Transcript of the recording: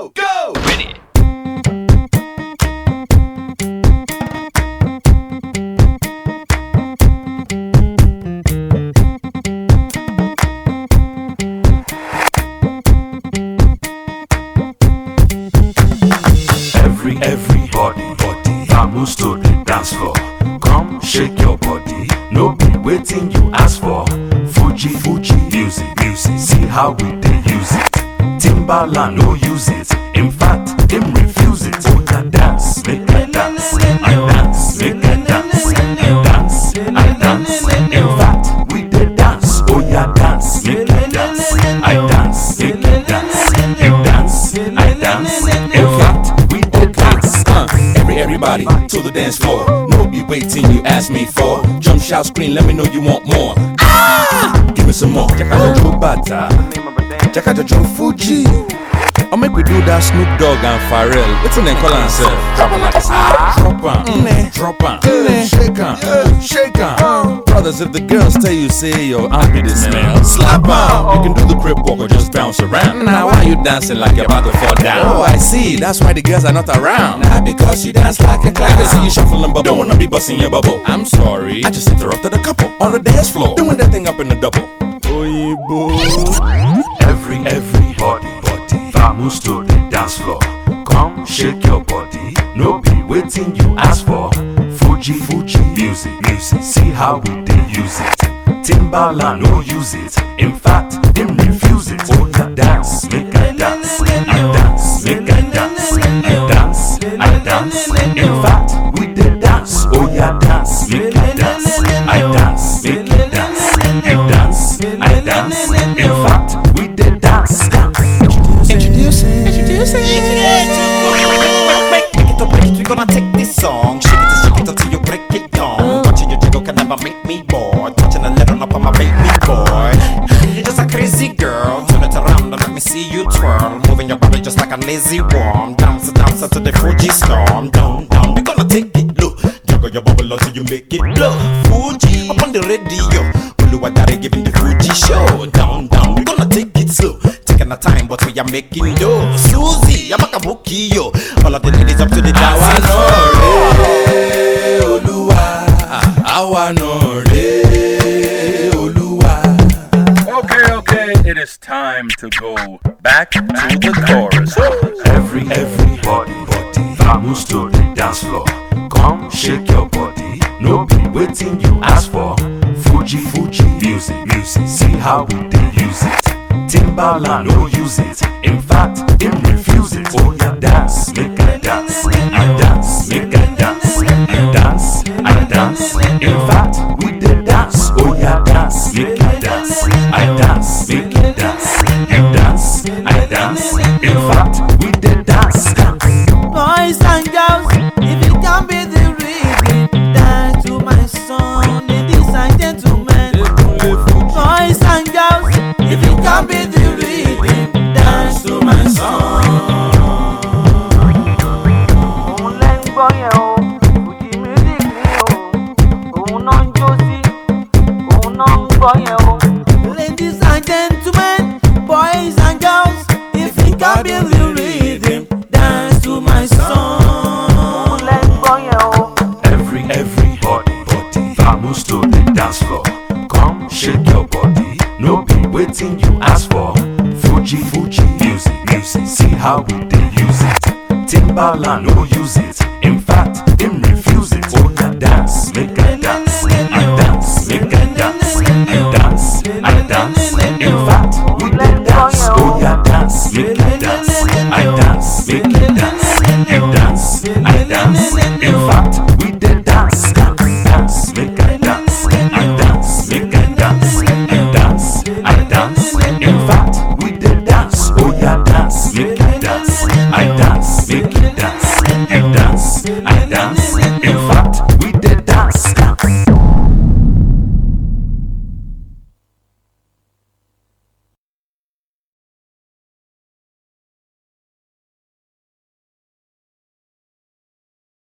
go, go. Ready. Every everybody body vamos to the dance floor. Come shake your body, no be waiting you ask for. Fuji Fuji music music, see how we dey use it. Timbaland no use it, in fact him refuse it. Oh yeah, dance, make I dance, I dance, make I dance, I dance, I dance. In fact we dey dance, oh yeah dance, make I dance, I dance, make I dance, you dance, I dance. In fact we dey dance. Every everybody to the dance floor. No be waiting you ask me for. Jump, shout, scream, let me know you want more. Ah! Give me some more. Check out Joe Bata. Check out the Joe Fuji. Or make we do that Snoop Dogg and Pharrell. What's in them call themselves? Drop 'em like it's hot. Drop 'em, mm. drop 'em, mm-hmm. mm. Mm-hmm. Mm-hmm. shake 'em, shake 'em. Brothers, if the girls tell you say your armpit is smell, slap 'em. You can do the crip walk or just bounce around. Now why you dancing like you're about to fall down? Oh, I see. That's why the girls are not around. Nah, because you dance like a clown. I can see you shuffling bubble. Don't wanna be busting your bubble. I'm sorry. I just interrupted a couple on the dance floor, doing that thing up in the double. Every everybody vamos to the dance floor. Come shake your body, no be waiting you ask for. Fuji Fuji music music, see how we dey use it. Timbaland no use it, in fact him refuse it. Oh yeah, dance, make I dance, I dance, make I dance, I dance, I dance. In fact we dey dance, oh yeah dance, make I dance, I dance, make I dance, I dance, I dance. In fact Moving your body just like a lazy worm. Dance, dance to the Fuji storm. Down, down, we gonna take it low. Juggle your bubble until you make it blow. Fuji up on the radio. Uluwadare giving the Fuji show. Down, down, we gonna take it slow. Taking our time, but we are making dough. Susie, I'm a kabuki yo. All of the ladies up to the dance. It is time to go back to the chorus. Every everybody body vamos to the dance floor. Come shake your body, no be waiting you ask for. Fuji Fuji music music, see how we dey use it. Timbaland no use it, in fact him refuse it. Oh yeah, dance, make I dance, I dance, make I dance, I dance, I dance. In fact we dey dance, oh yeah, dance, make I ladies and gentlemen. Boys and girls, if you can be the waiting you ask for. Fuji Fuji music music, see how we dey use it. Timbaland no use it,